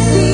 to see